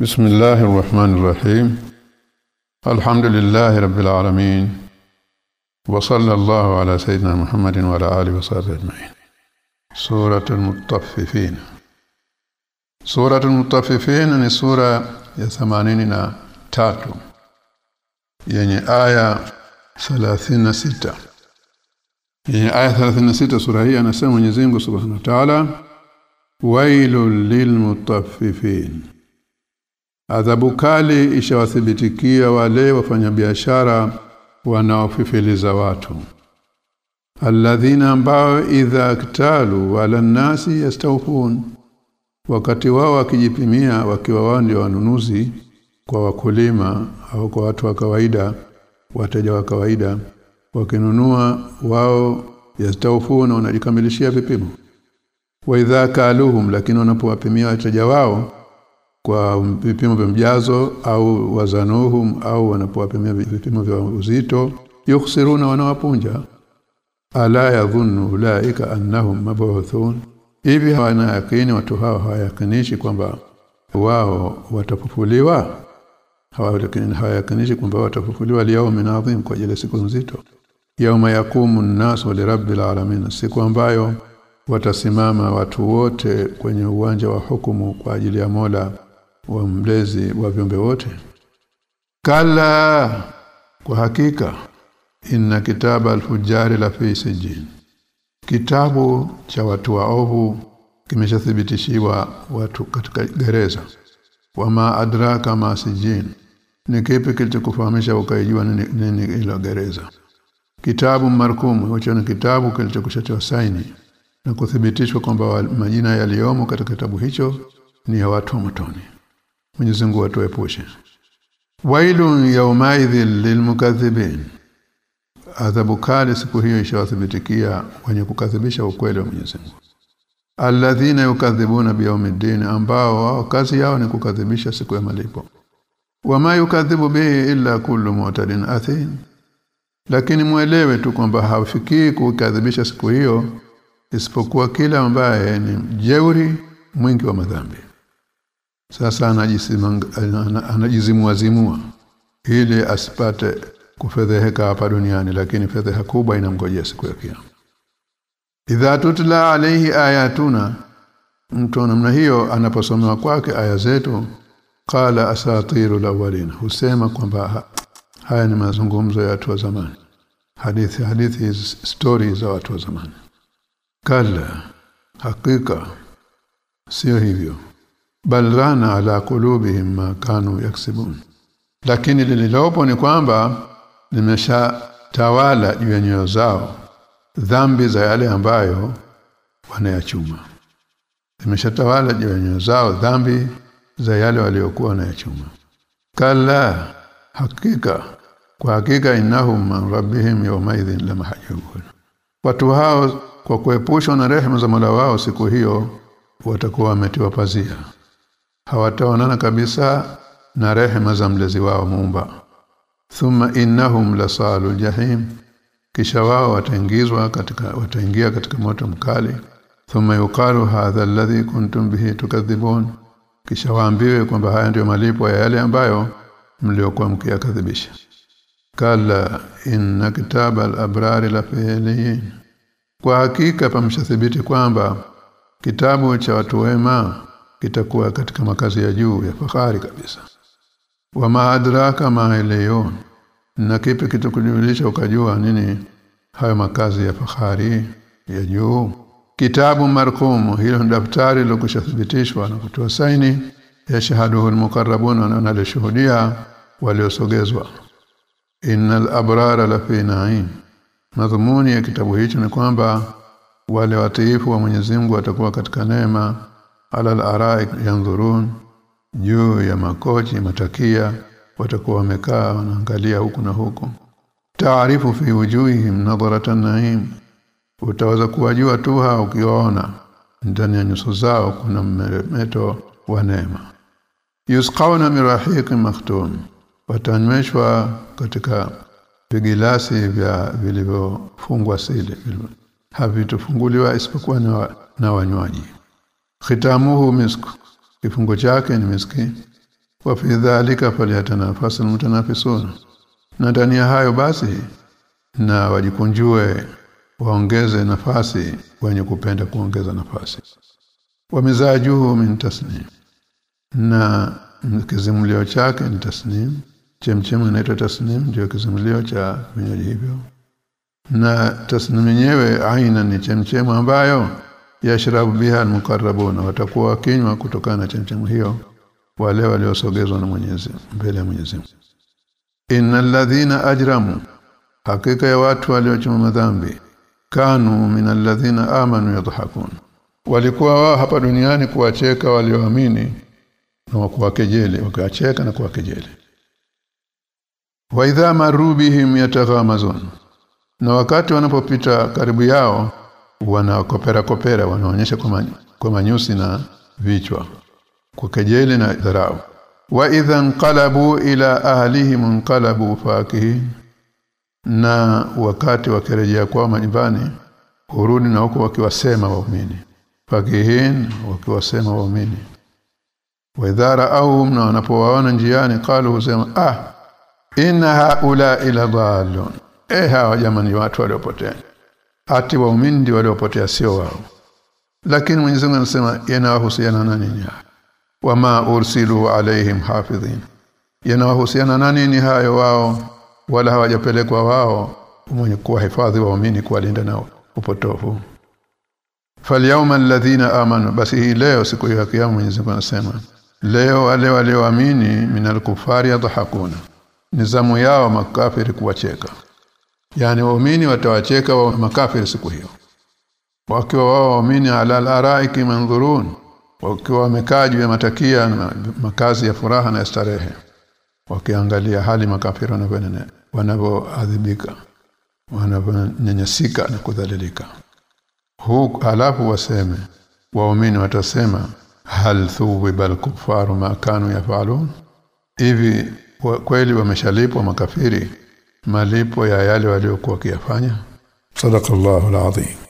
بسم الله الرحمن الرحيم. الحمد لله رب العالمين. وصلى الله على سيدنا محمد وعلى آله وصحبه أجمعين. سورة المطففين. سورة المطففين ni sura ya 83 yenye aya 36 yenye aya 36 sura hii anasema Mwenyezi Mungu Subhanahu wa Ta'ala wailul lilmutaffifin adhabu kali ishawathibitikia wale wafanyabiashara wanaofifiliza watu. Alladhina ambao idha ktalu wala nasi yastawfun. Wakati wao wakijipimia wakiwa wao ndio wanunuzi kwa wakulima au kwa watu wa kawaida wateja wa kawaida wakinunua wao yastawfuna wanajikamilishia vipimo. Wa idha kaluhum lakini wanapowapimia wateja wao kwa vipimo vya mjazo au wazanuhum au wanapowapimia vipimo vya uzito yukhsiruna wanawapunja. Ala yadhunnu ulaika annahum mabuthun. Hivi hawana yakini watu hao hawayakinishi kwamba wao watafufuliwa? Hawayakinishi kwamba watafufuliwa leo minadhim kwa ajili siku nzito. Yauma yakumu an-nasu lirabbil alamin siku ambayo watasimama watu wote kwenye uwanja wa hukumu kwa ajili ya Mola wa mlezi wa viumbe wote. Kala kwa hakika inna kitaba alfujari la fi kitabu cha watu waovu kimeshathibitishiwa watu katika gereza. Wama adraka ma sijin ni kipi kilichokufahamisha ukaijua nini, nini ilo gereza? Kitabu markum hicho ni kitabu kilichokushatiwa saini na kuthibitishwa kwamba majina yaliyomo katika kitabu hicho ni ya watu wa motoni Mwenyezi Mungu atuepushe. Wailun yawmaidhil lilmukaththibin. Adhabu kali siku hiyo ishawathibitikia wenye kukadhibisha ukweli wa Mwenyezi Mungu. Alladhina yukadhibuna biyawmiddin ambao wao kazi yao ni kukadhibisha siku ya malipo. Wama yukadhibu bihi illa kullu mu'tadin athin. Lakini muelewe tu kwamba hafikii kukadhibisha siku hiyo isipokuwa kila ambaye ni jeuri mwingi wa madhambi sasa anajizimua ili asipate kufedheheka hapa duniani lakini fedheha kubwa inamgojea siku ya kiyama. Idha tutla alayhi ayatuna mtu namna hiyo anaposomewa kwake aya zetu qala asatiru lawalin husema kwamba haya ni mazungumzo ya watu wa zamani. Hadithi hadithi stories za watu wa zamani. Kala hakika sio hivyo bal rana ala kulubihim ma kanu yaksibun. Lakini lililopo ni kwamba limeshatawala juu ya nyoyo zao dhambi za yale ambayo wanayachuma. Limeshatawala juu ya nyoyo zao dhambi za yale waliokuwa wanayachuma. Kala hakika kwa hakika innahum man rabbihim yawmaidhin lamahjubun watu hao kwa kuepushwa na rehema za Mola wao siku hiyo watakuwa wametiwa pazia hawataonana kabisa na rehema za mlezi wao muumba. Thumma innahum lasalu jahim kisha wao wataingizwa katika wataingia katika moto mkali. Thumma yuqalu hadha alladhi kuntum bihi tukadhibun kisha waambiwe kwamba haya ndiyo malipo ya yale ambayo mliokuwa mkiyakadhibisha kala inna kitaba al-abrari la fi'liyin kwa hakika pamshathibiti kwamba kitabu cha watu wema kitakuwa katika makazi ya juu ya fahari kabisa. Wa maadraka ma ilayon na kipi kitakujulisha ukajua nini hayo makazi ya fahari ya juu? Kitabu markum hilo daftari lokushathibitishwa na kutoa saini. Ya shahaduhu almuqarrabun na wanalishuhudia waliosogezwa. Innal abrara la fi na'im. Madhumuni ya kitabu hicho ni kwamba wale watiifu wa Mwenyezi Mungu watakuwa katika neema ala al-araik yanzurun juu ya makochi matakia watakuwa wamekaa wanaangalia huku na huku. Taarifu fi wujuhihim nadharatan na'im utaweza kuwajua tu hao ukiwaona. Ndani ya nyuso zao kuna mmeto wa neema. Yusqawna mirahiqin maktum watanyweshwa katika vigilasi vya vilivyofungwa sili. Havitofunguliwa isipokuwa na, na wanywaji khitamuhu misk kifungo chake ni miski wa fi dhalika falyatanafasa almutanafisun na ndani ya hayo basi na wajikunjue waongeze nafasi wenye kupenda kuongeza nafasi. Wa wamizajuhu min tasnim. Na kizimlio chake ni tasnim. Chemchem inaitwa tasnim ndio kizimlio cha vinywaji hivyo. Na tasnim yenyewe aina ni chemchemu ambayo yashrabu biha almuqarrabuna watakuwa wakinywa kutokana na chemchemu hiyo wale waliosogezwa na Mwenyezi mbele ya Mwenyezi innal ladhina ajramu hakika ya watu waliochoma madhambi kanu minal ladhina amanu yadhahakun walikuwa wao hapa duniani kuwacheka walioamini na kuwakejeli wakacheka na kuwakejeli. Wa idha marubihim yataghamazun na wakati wanapopita karibu yao wanakopera kopera wanaonyesha kwa, man, kwa manyusi na vichwa kwa kejeli na dharau. Wa idha nqalabu ila ahlihim qalabu fakihin na wakati wakirejea kwao majumbani hurudi na huko wakiwasema waumini. Fakihin wakiwasema waumini. Wa idhara au na wanapowaona njiani qalu husema ah inna haula ila dhalun. Eh hawa jamani watu waliopotea ati waumini ndio waliopotea sio wao. Lakini Mwenyezi Mungu anasema yanawahusiana na nini wama ursilu alaihim hafidhin. Yanawahusiana na nini hayo wao? Wala hawajapelekwa wao mwenye kuwahifadhi waumini kuwalinda nao upotofu falyawma alladhina amanu. Basi hii leo siku ya kiyama Mwenyezi Mungu anasema leo wale walioamini minal kufari yadhakuna nizamu yao makafiri kuwacheka yani waumini watawacheka wa makafiri siku hiyo. Wakiwa wao waumini ala al-araiki manzurun wakiwa wamekaa juu ya matakia na makazi ya furaha na starehe wakiangalia hali makafiri wanavyonene wanavyoadhibika wanavyonyanyasika na kudhalilika. Huku alafu waseme waumini watasema hal thuwibal kufaru ma kanu yafalun? Hivi kweli wameshalipwa makafiri malipo ya yale waliokuwa wakiyafanya. Sadaqallahu alazim